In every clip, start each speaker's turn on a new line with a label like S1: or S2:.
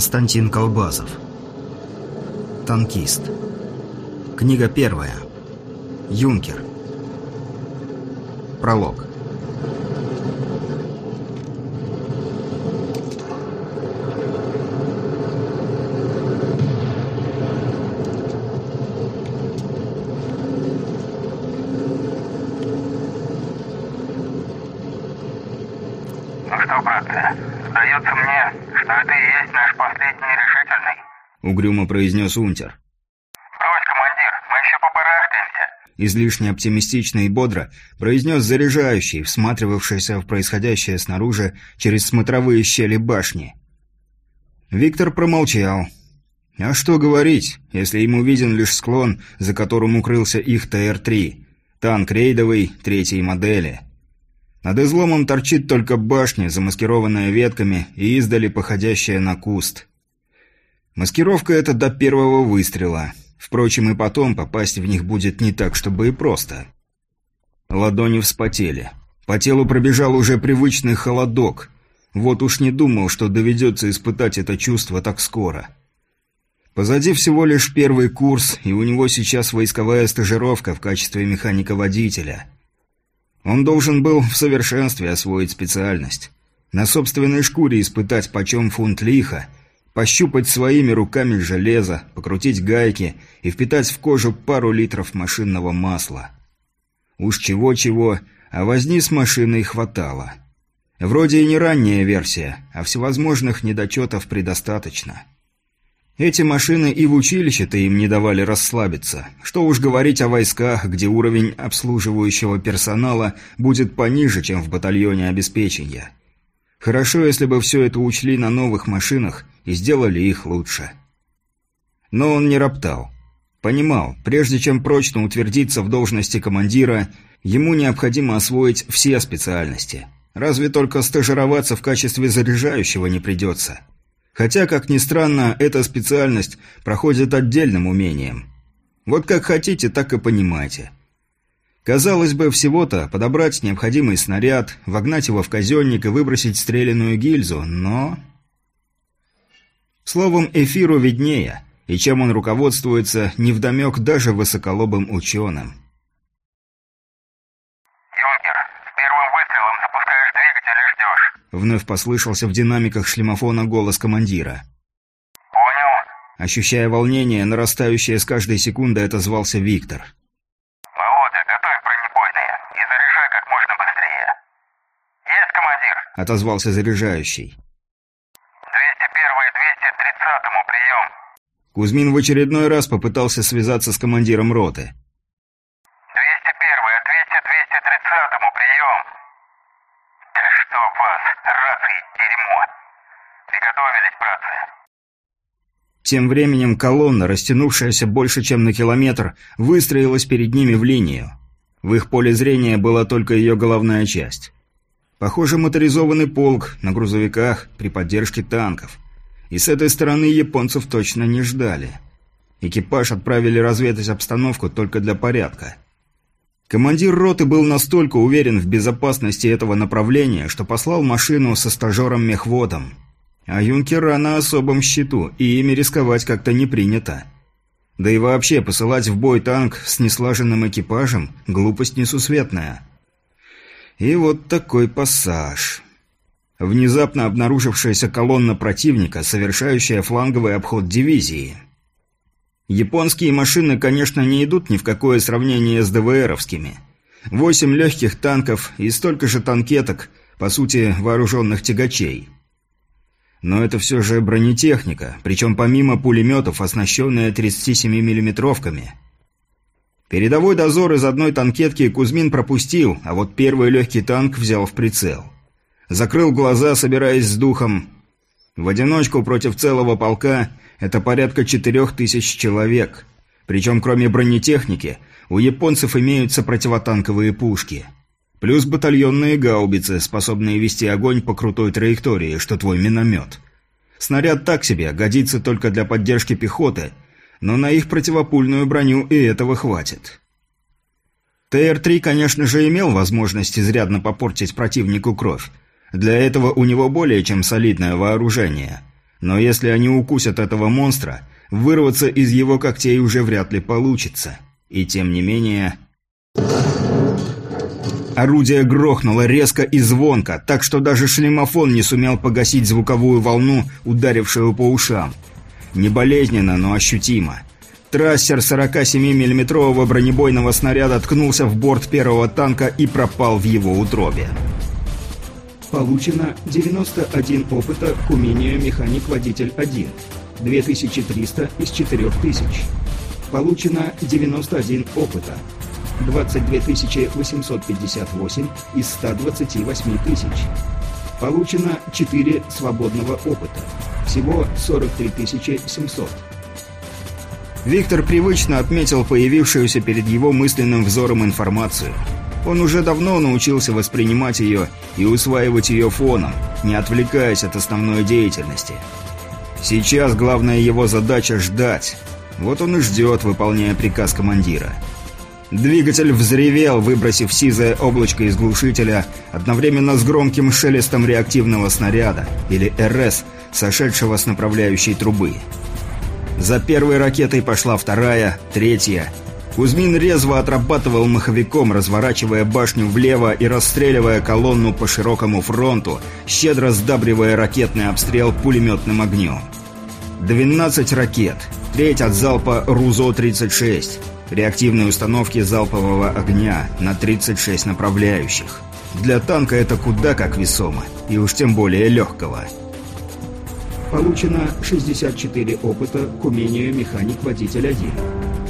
S1: Константин Колбазов Танкист. Книга первая. Юнкер. Пролог.
S2: Ну что, братцы, сдается мне, что это и есть наш последний решительный.
S1: Угрюмо произнес Унтер.
S2: Брось, командир, мы еще побарахтаемся.
S1: Излишне оптимистично и бодро произнес заряжающий, всматривавшийся в происходящее снаружи через смотровые щели башни. Виктор промолчал. А что говорить, если ему виден лишь склон, за которым укрылся их ТР-3, танк рейдовый третьей модели. Над изломом торчит только башня, замаскированная ветками и издали походящая на куст. Маскировка эта до первого выстрела. Впрочем, и потом попасть в них будет не так, чтобы и просто. Ладони вспотели. По телу пробежал уже привычный холодок. Вот уж не думал, что доведется испытать это чувство так скоро. Позади всего лишь первый курс, и у него сейчас войсковая стажировка в качестве механика-водителя – он должен был в совершенстве освоить специальность. На собственной шкуре испытать, почем фунт лиха, пощупать своими руками железо, покрутить гайки и впитать в кожу пару литров машинного масла. Уж чего-чего, а возни с машиной хватало. Вроде и не ранняя версия, а всевозможных недочетов предостаточно. Эти машины и в училище-то им не давали расслабиться. Что уж говорить о войсках, где уровень обслуживающего персонала будет пониже, чем в батальоне обеспечения. Хорошо, если бы все это учли на новых машинах и сделали их лучше. Но он не роптал. Понимал, прежде чем прочно утвердиться в должности командира, ему необходимо освоить все специальности. Разве только стажироваться в качестве заряжающего не придется. Хотя, как ни странно, эта специальность проходит отдельным умением. Вот как хотите, так и понимайте. Казалось бы, всего-то подобрать необходимый снаряд, вогнать его в казенник и выбросить стреляную гильзу, но... Словом, эфиру виднее, и чем он руководствуется, невдомек даже высоколобым ученым. Вновь послышался в динамиках шлемофона голос командира.
S2: «Понял».
S1: Ощущая волнение, нарастающее с каждой секундой, отозвался Виктор.
S2: «Володя, готовь бронебойные и заряжай как можно быстрее». «Есть, командир?»
S1: – отозвался заряжающий.
S2: 201 и 230 прием».
S1: Кузьмин в очередной раз попытался связаться с командиром роты.
S2: Приготовились, братцы.
S1: Тем временем колонна, растянувшаяся больше, чем на километр, выстроилась перед ними в линию. В их поле зрения была только ее головная часть. Похоже, моторизованный полк на грузовиках при поддержке танков. И с этой стороны японцев точно не ждали. Экипаж отправили разведать обстановку только для порядка. Командир роты был настолько уверен в безопасности этого направления, что послал машину со стажером-мехводом. А юнкера на особом счету, и ими рисковать как-то не принято. Да и вообще, посылать в бой танк с неслаженным экипажем – глупость несусветная. И вот такой пассаж. Внезапно обнаружившаяся колонна противника, совершающая фланговый обход дивизии – Японские машины, конечно, не идут ни в какое сравнение с ДВРовскими. Восемь легких танков и столько же танкеток, по сути, вооруженных тягачей. Но это все же бронетехника, причем помимо пулеметов, оснащенная 37 миллиметровками. Передовой дозор из одной танкетки Кузьмин пропустил, а вот первый легкий танк взял в прицел. Закрыл глаза, собираясь с духом. В одиночку против целого полка это порядка четырех тысяч человек. Причем кроме бронетехники, у японцев имеются противотанковые пушки. Плюс батальонные гаубицы, способные вести огонь по крутой траектории, что твой миномет. Снаряд так себе, годится только для поддержки пехоты – но на их противопульную броню и этого хватит. ТР-3, конечно же, имел возможность изрядно попортить противнику кровь. Для этого у него более чем солидное вооружение. Но если они укусят этого монстра, вырваться из его когтей уже вряд ли получится. И тем не менее... Орудие грохнуло резко и звонко, так что даже шлемофон не сумел погасить звуковую волну, ударившую по ушам. Не болезненно, но ощутимо. Трассер 47 миллиметрового бронебойного снаряда ткнулся в борт первого танка и пропал в его утробе.
S3: Получено 91 опыта к умению «Механик-водитель 1». 2300 из 4000. Получено 91 опыта. 22 858 из 128 тысяч. Получено 4 свободного опыта. Всего 43 700.
S1: Виктор привычно отметил появившуюся перед его мысленным взором информацию. Он уже давно научился воспринимать ее и усваивать ее фоном, не отвлекаясь от основной деятельности. Сейчас главная его задача – ждать. Вот он и ждет, выполняя приказ командира. Двигатель взревел, выбросив сизое облачко из глушителя, одновременно с громким шелестом реактивного снаряда, или РС – сошедшего с направляющей трубы. За первой ракетой пошла вторая, третья. Кузьмин резво отрабатывал маховиком, разворачивая башню влево и расстреливая колонну по широкому фронту, щедро сдабривая ракетный обстрел пулеметным огнем. 12 ракет, треть от залпа РУЗО-36, реактивные установки залпового огня на 36 направляющих. Для танка это куда как весомо, и уж тем более легкого –
S3: Получено 64 опыта к умению «Механик-водитель 1».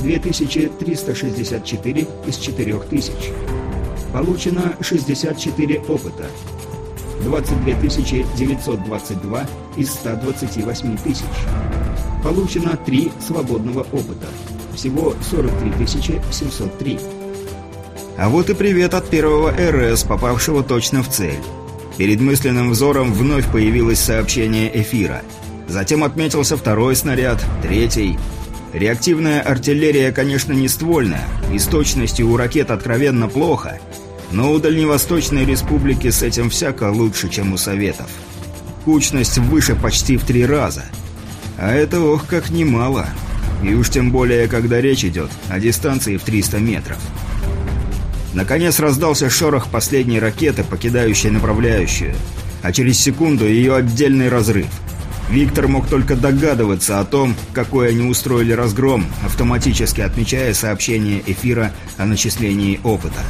S3: 2364 из 4000. Получено 64 опыта. 22 922 из 128 тысяч. Получено 3 свободного опыта. Всего 43 703.
S1: А вот и привет от первого РС, попавшего точно в цель. Перед мысленным взором вновь появилось сообщение эфира. Затем отметился второй снаряд, третий. Реактивная артиллерия, конечно, не ствольная, и с точностью у ракет откровенно плохо, но у Дальневосточной Республики с этим всяко лучше, чем у Советов. Кучность выше почти в три раза. А это ох как немало. И уж тем более, когда речь идет о дистанции в 300 метров. Наконец раздался шорох последней ракеты, покидающей направляющую, а через секунду ее отдельный разрыв. Виктор мог только догадываться о том, какой они устроили разгром, автоматически отмечая сообщение эфира о начислении опыта.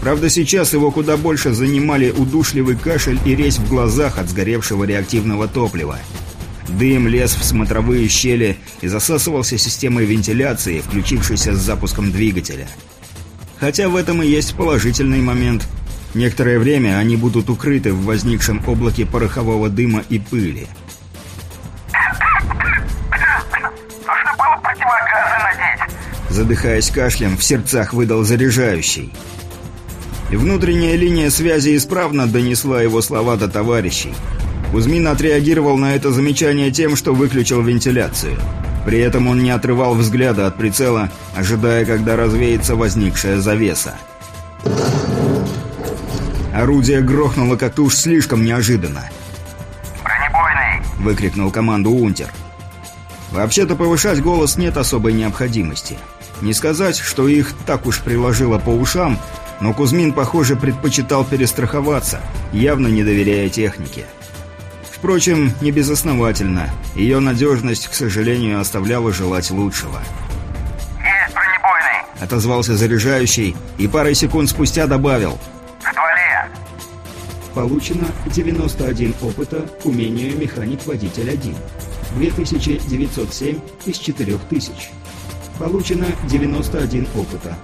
S1: Правда, сейчас его куда больше занимали удушливый кашель и резь в глазах от сгоревшего реактивного топлива. Дым лез в смотровые щели и засасывался системой вентиляции, включившейся с запуском двигателя. Хотя в этом и есть положительный момент. Некоторое время они будут укрыты в возникшем облаке порохового дыма и пыли.
S2: Нужно было противогазы надеть.
S1: Задыхаясь кашлем, в сердцах выдал заряжающий. И внутренняя линия связи исправно донесла его слова до товарищей. Кузьмин отреагировал на это замечание тем, что выключил вентиляцию. При этом он не отрывал взгляда от прицела, ожидая, когда развеется возникшая завеса. Орудие грохнуло как-то уж слишком неожиданно.
S2: «Бронебойный!»
S1: — выкрикнул команду Унтер. Вообще-то повышать голос нет особой необходимости. Не сказать, что их так уж приложило по ушам, но Кузьмин, похоже, предпочитал перестраховаться, явно не доверяя технике. Впрочем, не безосновательно. Ее надежность, к сожалению, оставляла желать лучшего.
S2: «Есть бронебойный!»
S1: — отозвался заряжающий и парой секунд спустя добавил.
S2: «В стволе!»
S3: Получено 91 опыта к умению «Механик-водитель 1». 2907 из 4000. Получено 91 опыта.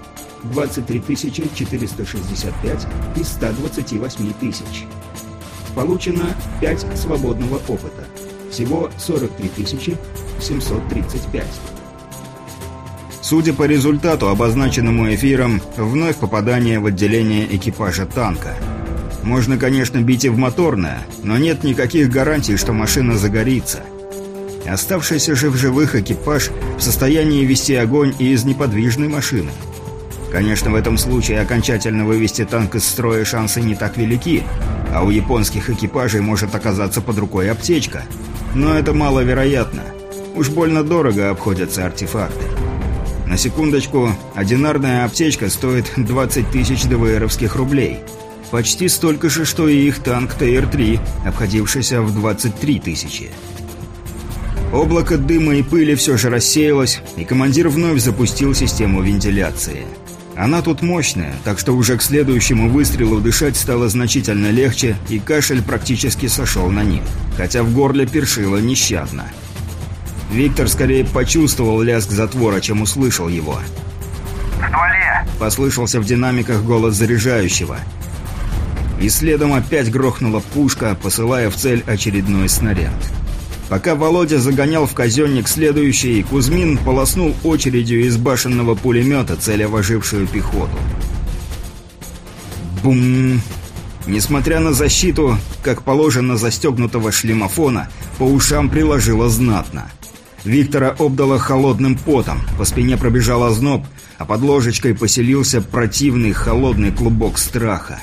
S3: 23 465 из 128 тысяч. Получено 5 свободного опыта. Всего 43 735.
S1: Судя по результату, обозначенному эфиром, вновь попадание в отделение экипажа танка. Можно, конечно, бить и в моторное, но нет никаких гарантий, что машина загорится. Оставшийся же в живых экипаж в состоянии вести огонь и из неподвижной машины. Конечно, в этом случае окончательно вывести танк из строя шансы не так велики, а у японских экипажей может оказаться под рукой аптечка. Но это маловероятно. Уж больно дорого обходятся артефакты. На секундочку, одинарная аптечка стоит 20 тысяч ДВРовских рублей. Почти столько же, что и их танк ТР-3, обходившийся в 23 тысячи. Облако дыма и пыли все же рассеялось, и командир вновь запустил систему вентиляции. Она тут мощная, так что уже к следующему выстрелу дышать стало значительно легче, и кашель практически сошел на них, хотя в горле першило нещадно. Виктор скорее почувствовал лязг затвора, чем услышал его.
S2: «В стволе!»
S1: – послышался в динамиках голос заряжающего. И следом опять грохнула пушка, посылая в цель очередной снаряд. Пока Володя загонял в казенник следующий, Кузьмин полоснул очередью из башенного пулемета, целя в пехоту. Бум! Несмотря на защиту, как положено застегнутого шлемофона, по ушам приложило знатно. Виктора обдало холодным потом, по спине пробежал озноб, а под ложечкой поселился противный холодный клубок страха.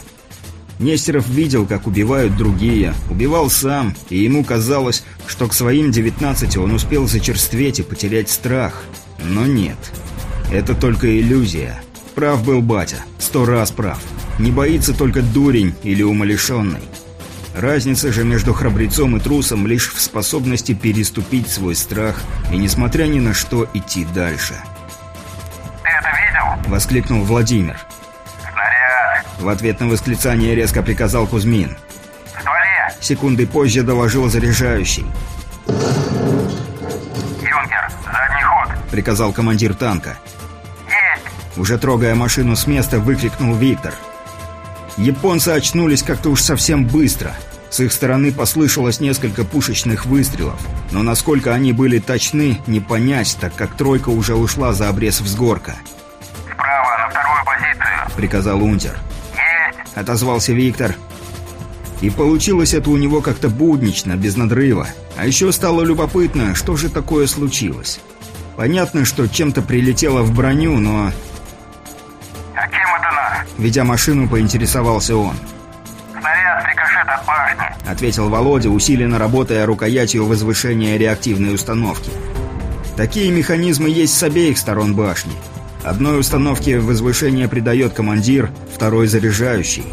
S1: Нестеров видел, как убивают другие, убивал сам, и ему казалось, что к своим 19 он успел зачерстветь и потерять страх. Но нет. Это только иллюзия. Прав был батя, сто раз прав. Не боится только дурень или умалишенный. Разница же между храбрецом и трусом лишь в способности переступить свой страх и, несмотря ни на что, идти дальше.
S2: «Ты это видел?»
S1: — воскликнул Владимир. В ответ на восклицание резко приказал Кузьмин.
S2: «В стволе!»
S1: Секунды позже доложил заряжающий.
S2: «Юнкер, задний ход!»
S1: — приказал командир танка.
S2: «Есть!»
S1: Уже трогая машину с места, выкрикнул Виктор. Японцы очнулись как-то уж совсем быстро. С их стороны послышалось несколько пушечных выстрелов, но насколько они были точны, не понять, так как тройка уже ушла за обрез взгорка.
S2: «Справа, на вторую позицию!»
S1: — приказал Унтер. Отозвался Виктор. И получилось это у него как-то буднично, без надрыва. А еще стало любопытно, что же такое случилось. Понятно, что чем-то прилетело в броню, но...
S2: «А кем это нас?»
S1: Ведя машину, поинтересовался он.
S2: «Снаряд рикошет от башни», —
S1: ответил Володя, усиленно работая рукоятью возвышения реактивной установки. Такие механизмы есть с обеих сторон башни. Одной установке возвышение придает командир, второй — заряжающий.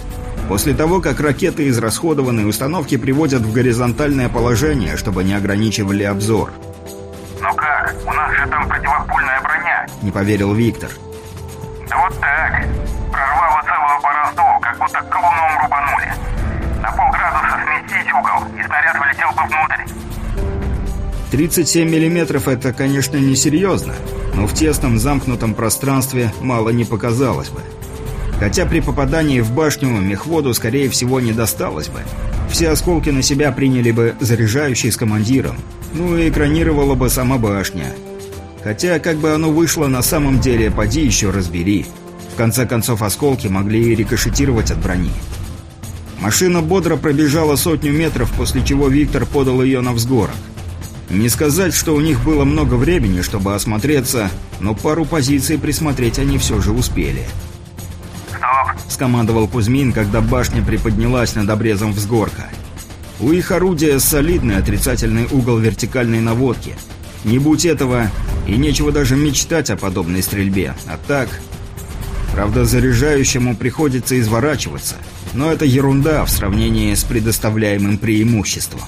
S1: После того, как ракеты израсходованы, установки приводят в горизонтальное положение, чтобы не ограничивали обзор.
S2: «Ну как? У нас же там противопульная броня!»
S1: — не поверил Виктор.
S2: «Да вот так. Прорвало целую борозду, как будто колуном рубанули. На полградуса сместить угол, и снаряд вылетел бы внутрь».
S1: 37 миллиметров это, конечно, несерьезно, но в тесном замкнутом пространстве мало не показалось бы. Хотя при попадании в башню мехводу, скорее всего, не досталось бы. Все осколки на себя приняли бы заряжающий с командиром. Ну и экранировала бы сама башня. Хотя, как бы оно вышло на самом деле, поди еще разбери. В конце концов, осколки могли и рикошетировать от брони. Машина бодро пробежала сотню метров, после чего Виктор подал ее на взгорок. Не сказать, что у них было много времени, чтобы осмотреться, но пару позиций присмотреть они все же успели.
S2: «Стоп!»
S1: — скомандовал Кузьмин, когда башня приподнялась над обрезом взгорка. У их орудия солидный отрицательный угол вертикальной наводки. Не будь этого, и нечего даже мечтать о подобной стрельбе. А так... Правда, заряжающему приходится изворачиваться, но это ерунда в сравнении с предоставляемым преимуществом.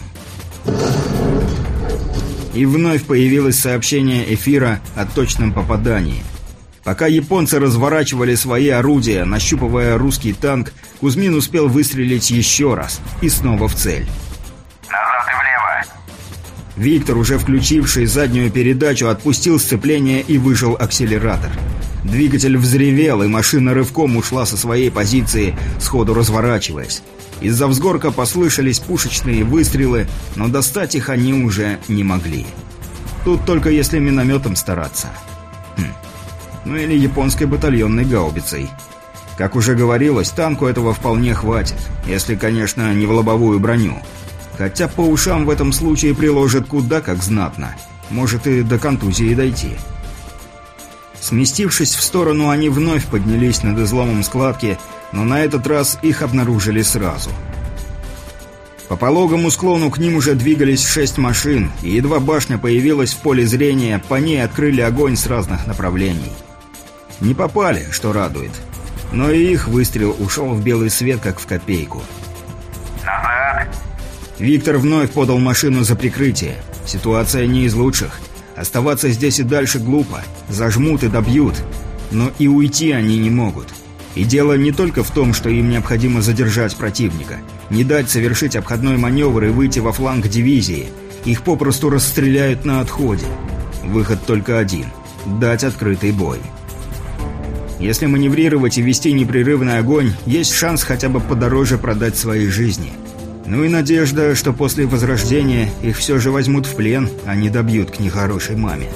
S1: И вновь появилось сообщение эфира о точном попадании. Пока японцы разворачивали свои орудия, нащупывая русский танк, Кузьмин успел выстрелить еще раз и снова в цель.
S2: «Назад и влево!»
S1: Виктор, уже включивший заднюю передачу, отпустил сцепление и выжил акселератор. Двигатель взревел, и машина рывком ушла со своей позиции, сходу разворачиваясь. Из-за взгорка послышались пушечные выстрелы, но достать их они уже не могли. Тут только если минометом стараться. Хм. Ну или японской батальонной гаубицей. Как уже говорилось, танку этого вполне хватит, если, конечно, не в лобовую броню. Хотя по ушам в этом случае приложит куда как знатно. Может и до контузии дойти. Сместившись в сторону, они вновь поднялись над изломом складки, но на этот раз их обнаружили сразу. По пологому склону к ним уже двигались шесть машин, и едва башня появилась в поле зрения, по ней открыли огонь с разных направлений. Не попали, что радует. Но и их выстрел ушел в белый свет, как в копейку.
S2: «Назад!»
S1: Виктор вновь подал машину за прикрытие. Ситуация не из лучших. Оставаться здесь и дальше глупо. Зажмут и добьют. Но и уйти они не могут. И дело не только в том, что им необходимо задержать противника, не дать совершить обходной маневр и выйти во фланг дивизии. Их попросту расстреляют на отходе. Выход только один – дать открытый бой. Если маневрировать и вести непрерывный огонь, есть шанс хотя бы подороже продать свои жизни. Ну и надежда, что после возрождения их все же возьмут в плен, а не добьют к нехорошей маме.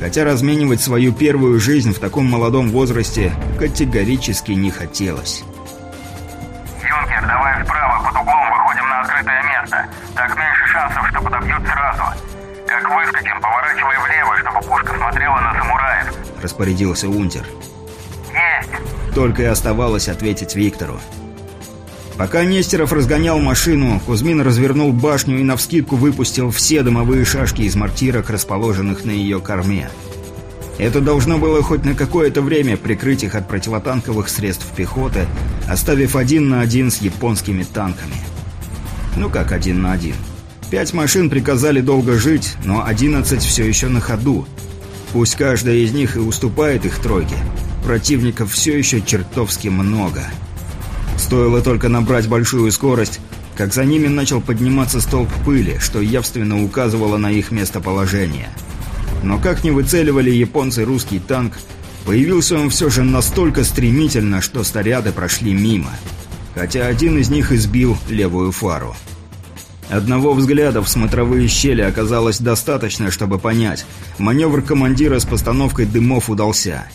S1: Хотя разменивать свою первую жизнь в таком молодом возрасте категорически не хотелось.
S2: «Юнкер, давай вправо, под углом выходим на открытое место. Так меньше шансов, что подобьют сразу. Как выскочим, поворачивай влево, чтобы пушка смотрела на самураев».
S1: Распорядился Унтер.
S2: «Есть!»
S1: Только и оставалось ответить Виктору. Пока Нестеров разгонял машину, Кузьмин развернул башню и навскидку выпустил все дымовые шашки из мортирок, расположенных на ее корме. Это должно было хоть на какое-то время прикрыть их от противотанковых средств пехоты, оставив один на один с японскими танками. Ну как один на один? Пять машин приказали долго жить, но одиннадцать все еще на ходу. Пусть каждая из них и уступает их тройке, противников все еще чертовски много. Стоило только набрать большую скорость, как за ними начал подниматься столб пыли, что явственно указывало на их местоположение. Но как не выцеливали японцы русский танк, появился он все же настолько стремительно, что снаряды прошли мимо. Хотя один из них избил левую фару. Одного взгляда в смотровые щели оказалось достаточно, чтобы понять. Маневр командира с постановкой дымов удался.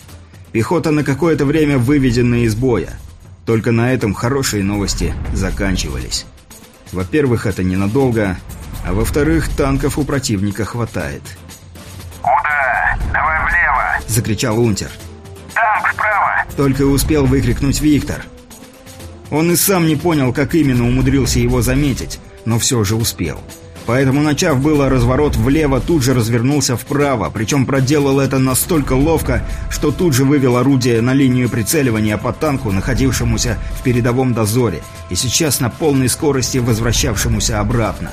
S1: Пехота на какое-то время выведена из боя. Только на этом хорошие новости заканчивались. Во-первых, это ненадолго, а во-вторых, танков у противника хватает.
S2: «Куда? Давай влево!»
S1: – закричал Унтер.
S2: «Танк справа!»
S1: – только успел выкрикнуть Виктор. Он и сам не понял, как именно умудрился его заметить, но все же успел. Поэтому, начав было разворот влево, тут же развернулся вправо, причем проделал это настолько ловко, что тут же вывел орудие на линию прицеливания по танку, находившемуся в передовом дозоре, и сейчас на полной скорости возвращавшемуся обратно.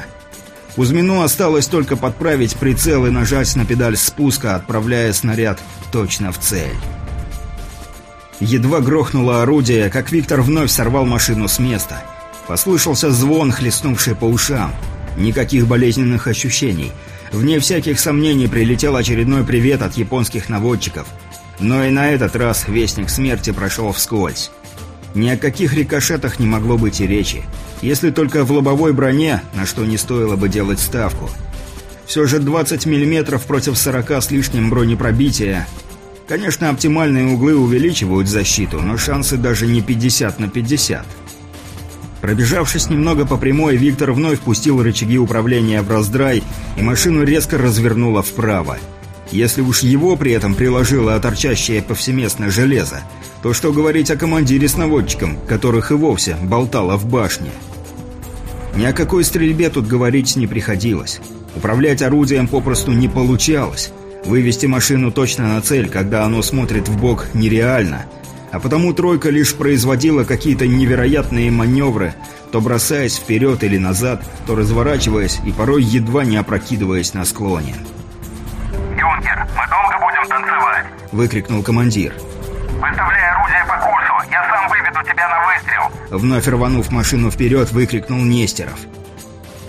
S1: Кузьмину осталось только подправить прицел и нажать на педаль спуска, отправляя снаряд точно в цель. Едва грохнуло орудие, как Виктор вновь сорвал машину с места. Послышался звон, хлестнувший по ушам. Никаких болезненных ощущений. Вне всяких сомнений прилетел очередной привет от японских наводчиков. Но и на этот раз Вестник Смерти прошел вскользь. Ни о каких рикошетах не могло быть и речи. Если только в лобовой броне, на что не стоило бы делать ставку. Все же 20 мм против 40 с лишним бронепробития. Конечно, оптимальные углы увеличивают защиту, но шансы даже не 50 на 50. Пробежавшись немного по прямой, Виктор вновь пустил рычаги управления в раздрай, и машину резко развернуло вправо. Если уж его при этом приложило торчащее повсеместно железо, то что говорить о командире с наводчиком, которых и вовсе болтало в башне? Ни о какой стрельбе тут говорить не приходилось. Управлять орудием попросту не получалось. Вывести машину точно на цель, когда оно смотрит в бок, нереально – а потому тройка лишь производила какие-то невероятные маневры, то бросаясь вперед или назад, то разворачиваясь и порой едва не опрокидываясь на склоне.
S2: «Юнкер, мы долго будем танцевать?» делать!»
S1: — выкрикнул командир.
S2: «Выставляй орудие по курсу! Я сам выведу тебя на выстрел!»
S1: Вновь рванув машину вперед, выкрикнул Нестеров.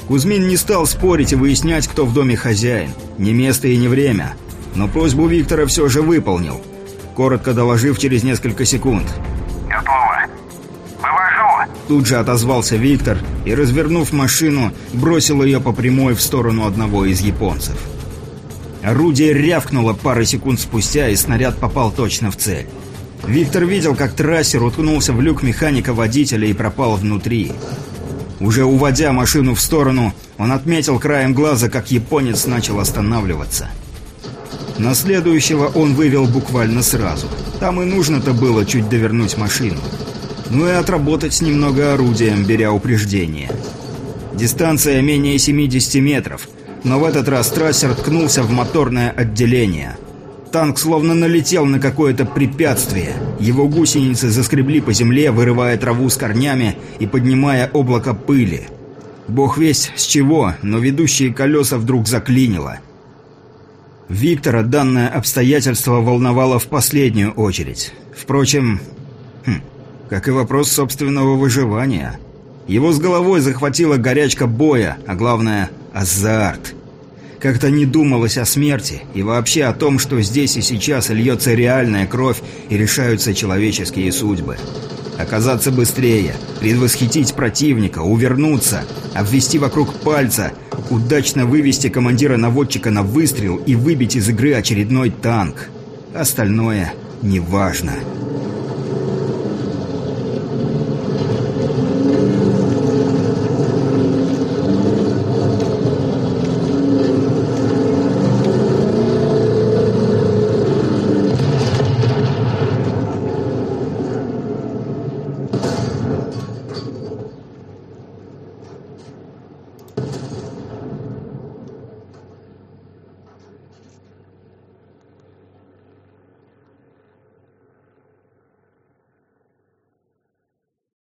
S1: Кузьмин не стал спорить и выяснять, кто в доме хозяин. Не место и не время. Но просьбу Виктора все же выполнил, коротко доложив через несколько секунд.
S2: «Готово! Вывожу!»
S1: Тут же отозвался Виктор и, развернув машину, бросил ее по прямой в сторону одного из японцев. Орудие рявкнуло пары секунд спустя, и снаряд попал точно в цель. Виктор видел, как трассер уткнулся в люк механика-водителя и пропал внутри. Уже уводя машину в сторону, он отметил краем глаза, как японец начал останавливаться. На следующего он вывел буквально сразу. Там и нужно-то было чуть довернуть машину. Ну и отработать немного орудием, беря упреждение. Дистанция менее 70 метров, но в этот раз трассер ткнулся в моторное отделение. Танк словно налетел на какое-то препятствие. Его гусеницы заскребли по земле, вырывая траву с корнями и поднимая облако пыли. Бог весть с чего, но ведущие колеса вдруг заклинило. Виктора данное обстоятельство волновало в последнюю очередь. Впрочем, хм, как и вопрос собственного выживания. Его с головой захватила горячка боя, а главное – азарт. Как-то не думалось о смерти и вообще о том, что здесь и сейчас льется реальная кровь и решаются человеческие судьбы. Оказаться быстрее, предвосхитить противника, увернуться, обвести вокруг пальца, удачно вывести командира-наводчика на выстрел и выбить из игры очередной танк. Остальное неважно. важно.